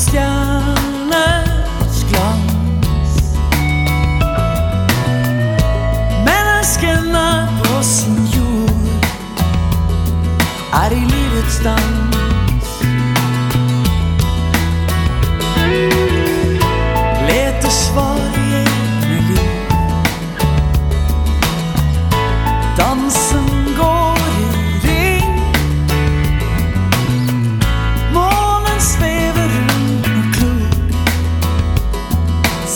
stjerners glans. Menneskene på sin jord er i livets dans.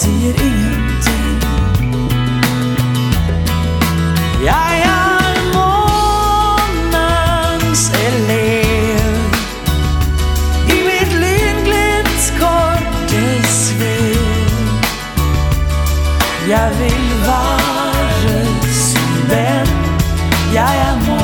säger ingenting. Jag är månens elev. I mitt liv gläds korte Jag vill vara sin vän. Jag är månens